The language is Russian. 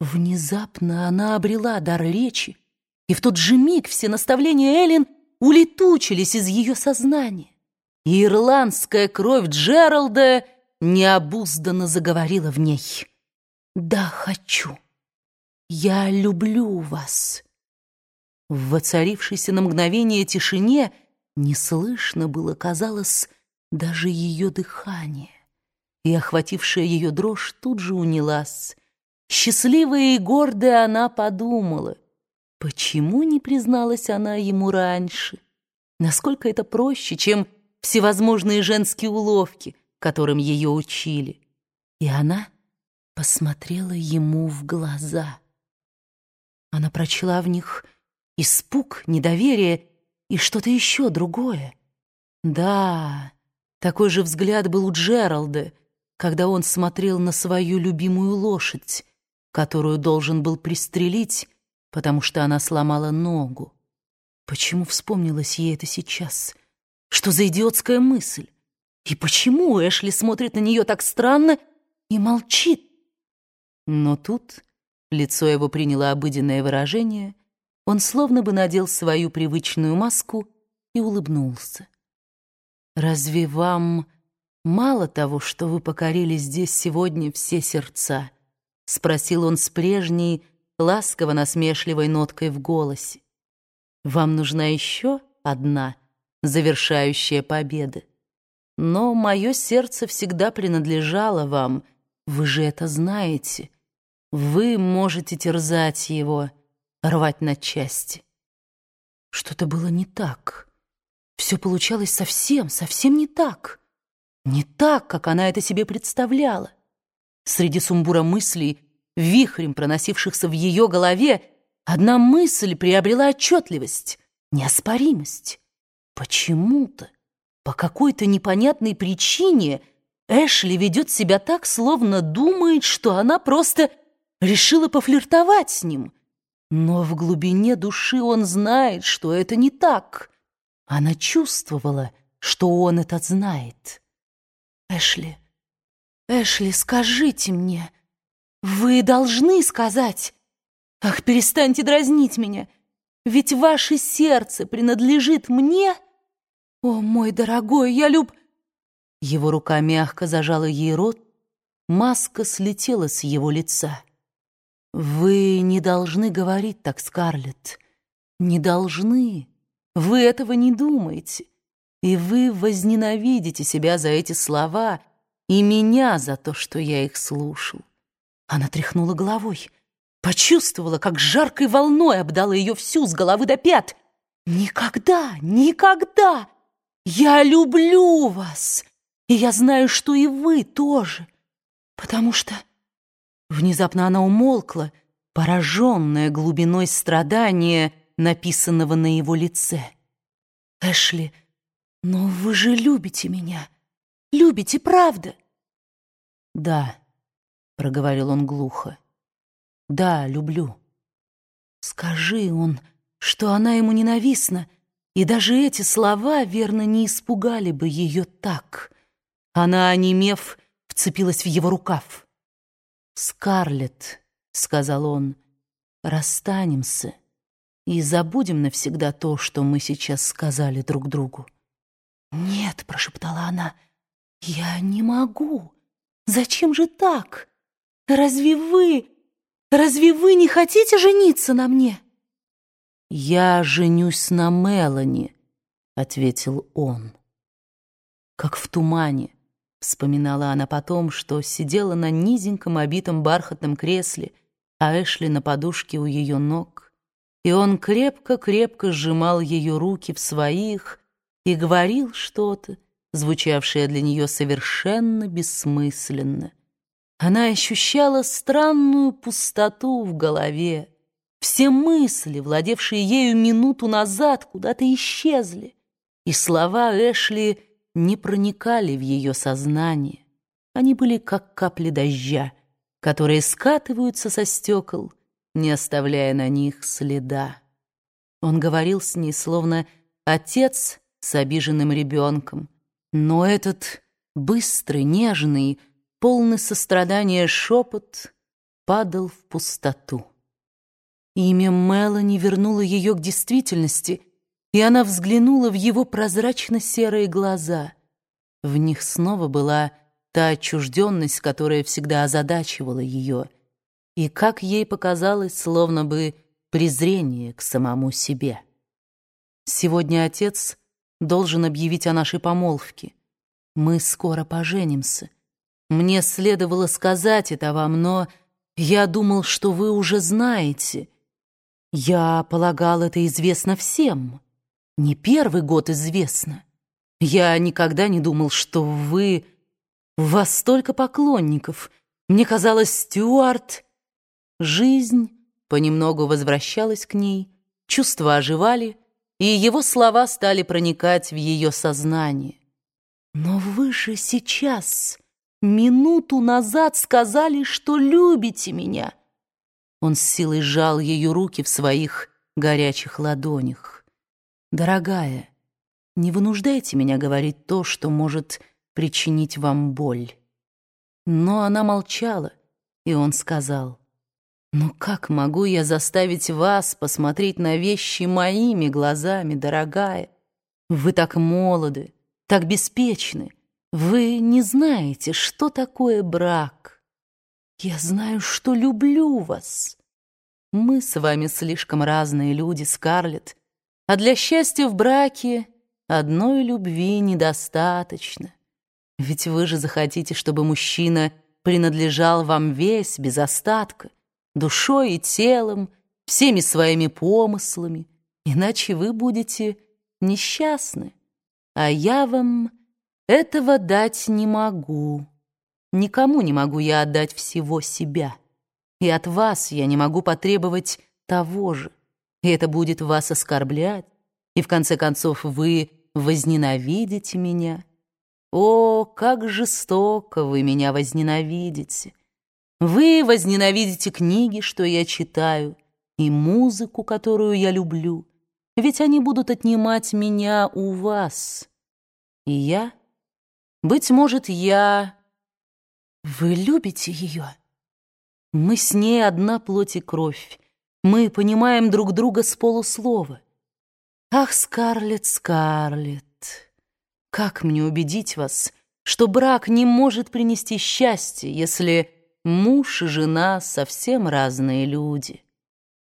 Внезапно она обрела дар речи, и в тот же миг все наставления Эллен улетучились из ее сознания. И ирландская кровь Джералда необузданно заговорила в ней. «Да, хочу. Я люблю вас». В воцарившейся на мгновение тишине не слышно было, казалось, даже ее дыхание, и охватившая ее дрожь тут же унялась. Счастливая и гордая она подумала, почему не призналась она ему раньше? Насколько это проще, чем всевозможные женские уловки, которым ее учили. И она посмотрела ему в глаза. Она прочла в них испуг, недоверие и что-то еще другое. Да, такой же взгляд был у Джералда, когда он смотрел на свою любимую лошадь, которую должен был пристрелить, потому что она сломала ногу. Почему вспомнилось ей это сейчас? Что за идиотская мысль? И почему Эшли смотрит на нее так странно и молчит? Но тут лицо его приняло обыденное выражение, он словно бы надел свою привычную маску и улыбнулся. «Разве вам мало того, что вы покорили здесь сегодня все сердца?» — спросил он с прежней, ласково-насмешливой ноткой в голосе. «Вам нужна еще одна завершающая победа? Но мое сердце всегда принадлежало вам, вы же это знаете. Вы можете терзать его» рвать на части. Что-то было не так. Все получалось совсем, совсем не так. Не так, как она это себе представляла. Среди сумбура мыслей, вихрем проносившихся в ее голове, одна мысль приобрела отчетливость, неоспоримость. Почему-то, по какой-то непонятной причине Эшли ведет себя так, словно думает, что она просто решила пофлиртовать с ним — но в глубине души он знает, что это не так. Она чувствовала, что он это знает. «Эшли, Эшли, скажите мне. Вы должны сказать. Ах, перестаньте дразнить меня. Ведь ваше сердце принадлежит мне. О, мой дорогой, я люб...» Его рука мягко зажала ей рот, маска слетела с его лица. «Вы не должны говорить так, Скарлетт. Не должны. Вы этого не думаете. И вы возненавидите себя за эти слова и меня за то, что я их слушал». Она тряхнула головой, почувствовала, как жаркой волной обдала ее всю с головы до пят. «Никогда, никогда! Я люблю вас, и я знаю, что и вы тоже, потому что...» Внезапно она умолкла, пораженная глубиной страдания, написанного на его лице. «Эшли, но вы же любите меня. Любите, правда?» «Да», — проговорил он глухо. «Да, люблю». Скажи он, что она ему ненавистна, и даже эти слова, верно, не испугали бы ее так. Она, онемев, вцепилась в его рукав. «Скарлетт», — сказал он, — «расстанемся и забудем навсегда то, что мы сейчас сказали друг другу». «Нет», — прошептала она, — «я не могу. Зачем же так? Разве вы... Разве вы не хотите жениться на мне?» «Я женюсь на Мелани», — ответил он. Как в тумане, Вспоминала она потом, что сидела на низеньком обитом бархатном кресле, а Эшли на подушке у ее ног. И он крепко-крепко сжимал ее руки в своих и говорил что-то, звучавшее для нее совершенно бессмысленно. Она ощущала странную пустоту в голове. Все мысли, владевшие ею минуту назад, куда-то исчезли. И слова Эшли — не проникали в ее сознание. Они были как капли дождя, которые скатываются со стекол, не оставляя на них следа. Он говорил с ней, словно отец с обиженным ребенком, но этот быстрый, нежный, полный сострадания шепот падал в пустоту. Имя Мелани вернуло ее к действительности, и она взглянула в его прозрачно-серые глаза. В них снова была та отчужденность, которая всегда озадачивала ее, и, как ей показалось, словно бы презрение к самому себе. Сегодня отец должен объявить о нашей помолвке. Мы скоро поженимся. Мне следовало сказать это вам, но я думал, что вы уже знаете. Я полагал, это известно всем. Не первый год известно. Я никогда не думал, что вы... У вас столько поклонников. Мне казалось, Стюарт... Жизнь понемногу возвращалась к ней, чувства оживали, и его слова стали проникать в ее сознание. «Но вы же сейчас, минуту назад сказали, что любите меня!» Он с силой сжал ее руки в своих горячих ладонях. «Дорогая, не вынуждайте меня говорить то, что может причинить вам боль». Но она молчала, и он сказал, «Ну как могу я заставить вас посмотреть на вещи моими глазами, дорогая? Вы так молоды, так беспечны. Вы не знаете, что такое брак. Я знаю, что люблю вас. Мы с вами слишком разные люди, Скарлетт, а для счастья в браке одной любви недостаточно. Ведь вы же захотите, чтобы мужчина принадлежал вам весь, без остатка, душой и телом, всеми своими помыслами, иначе вы будете несчастны. А я вам этого дать не могу. Никому не могу я отдать всего себя. И от вас я не могу потребовать того же и это будет вас оскорблять, и в конце концов вы возненавидите меня. О, как жестоко вы меня возненавидите! Вы возненавидите книги, что я читаю, и музыку, которую я люблю, ведь они будут отнимать меня у вас. И я, быть может, я... Вы любите ее? Мы с ней одна плоть и кровь, мы понимаем друг друга с полуслова. Ах, Скарлетт, Скарлетт, как мне убедить вас, что брак не может принести счастье, если муж и жена совсем разные люди?»